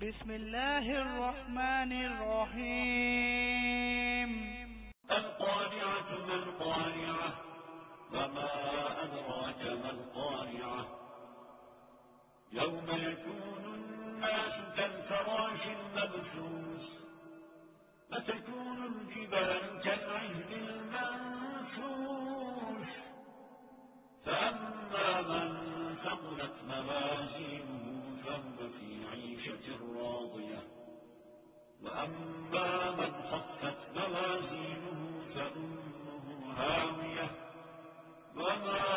بسم الله الرحمن الرحيم. القارعة ما القارعة؟ وما أدراك ما القارعة؟ يوم يكون الناس كالفراش المبثوث فتكون الجبال كالعهد المنفوش. فأما من ثقلت موازينه وأما من خفت موازينه فأمه هاوية. وما